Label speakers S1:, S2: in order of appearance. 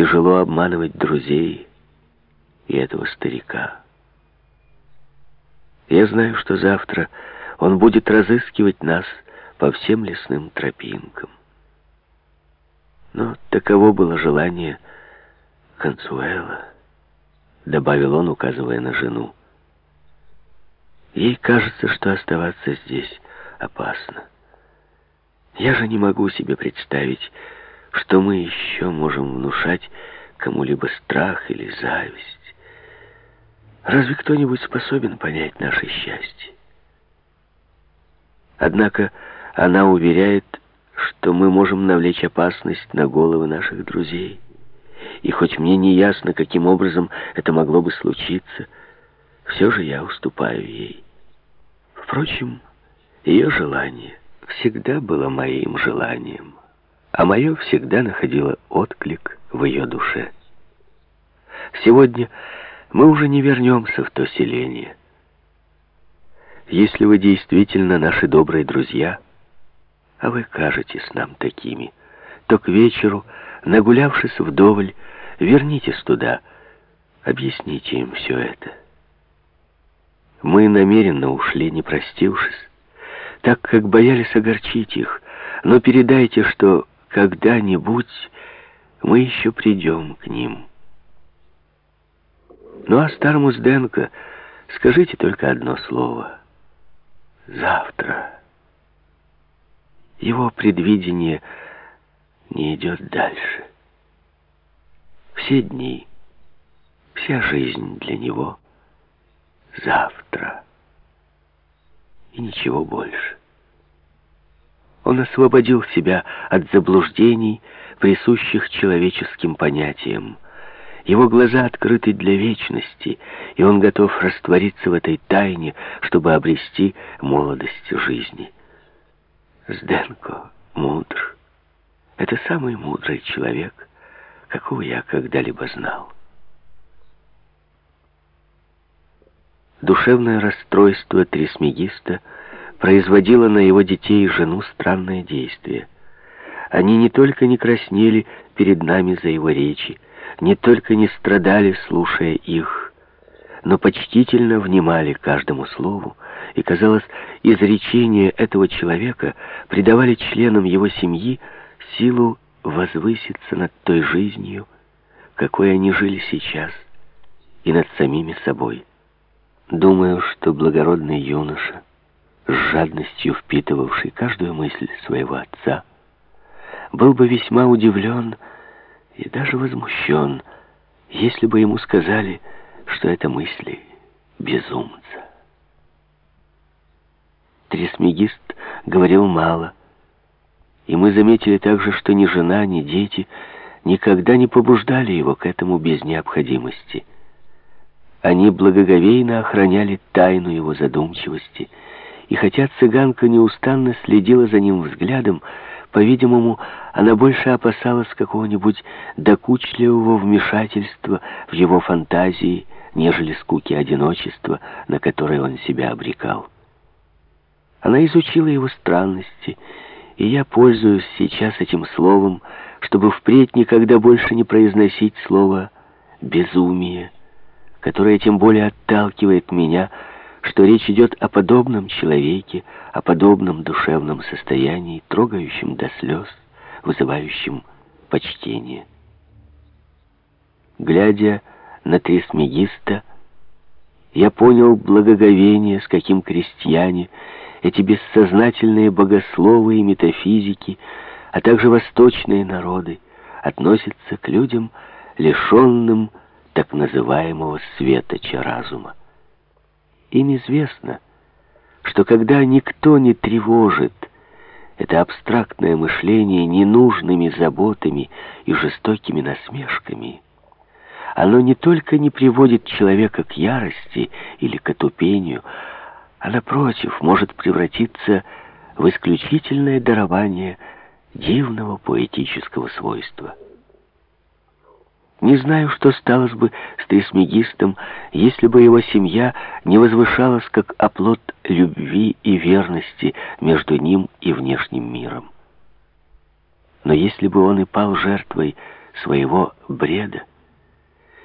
S1: тяжело обманывать друзей и этого старика. Я знаю, что завтра он будет разыскивать нас по всем лесным тропинкам. Но таково было желание Консуэла, добавил он, указывая на жену. Ей кажется, что оставаться здесь опасно. Я же не могу себе представить, что мы еще можем внушать кому-либо страх или зависть. Разве кто-нибудь способен понять наше счастье? Однако она уверяет, что мы можем навлечь опасность на головы наших друзей. И хоть мне не ясно, каким образом это могло бы случиться, все же я уступаю ей. Впрочем, ее желание всегда было моим желанием, а мое всегда находило отклик в ее душе. Сегодня мы уже не вернемся в то селение. Если вы действительно наши добрые друзья, а вы кажетесь нам такими, то к вечеру, нагулявшись вдоволь, вернитесь туда, объясните им все это. Мы намеренно ушли, не простившись, так как боялись огорчить их, но передайте, что когда-нибудь мы еще придем к ним». Ну а старому Сденко скажите только одно слово. Завтра. Его предвидение не идет дальше. Все дни, вся жизнь для него завтра. И ничего больше. Он освободил себя от заблуждений, присущих человеческим понятиям, его глаза открыты для вечности, и он готов раствориться в этой тайне, чтобы обрести молодость жизни. Сденко мудр. Это самый мудрый человек, какого я когда-либо знал. Душевное расстройство Трисмегиста производило на его детей и жену странное действие. Они не только не краснели перед нами за его речи, не только не страдали, слушая их, но почтительно внимали каждому слову, и, казалось, изречения этого человека придавали членам его семьи силу возвыситься над той жизнью, какой они жили сейчас, и над самими собой. Думаю, что благородный юноша, с жадностью впитывавший каждую мысль своего отца, был бы весьма удивлен, и даже возмущен, если бы ему сказали, что это мысли безумца. Трисмегист говорил мало, и мы заметили также, что ни жена, ни дети никогда не побуждали его к этому без необходимости. Они благоговейно охраняли тайну его задумчивости, и хотя цыганка неустанно следила за ним взглядом, по-видимому, она больше опасалась какого-нибудь докучливого вмешательства в его фантазии, нежели скуки одиночества, на которое он себя обрекал. Она изучила его странности, и я пользуюсь сейчас этим словом, чтобы впредь никогда больше не произносить слово «безумие», которое тем более отталкивает меня что речь идет о подобном человеке, о подобном душевном состоянии, трогающем до слез, вызывающем почтение. Глядя на Трисмегиста, я понял благоговение, с каким крестьяне, эти бессознательные богословы и метафизики, а также восточные народы, относятся к людям, лишенным так называемого светоча разума. Им известно, что когда никто не тревожит это абстрактное мышление ненужными заботами и жестокими насмешками, оно не только не приводит человека к ярости или к отупению, а, напротив, может превратиться в исключительное дарование дивного поэтического свойства. Не знаю, что сталось бы с Трисмегистом, если бы его семья не возвышалась как оплот любви и верности между ним и внешним миром. Но если бы он и пал жертвой своего бреда.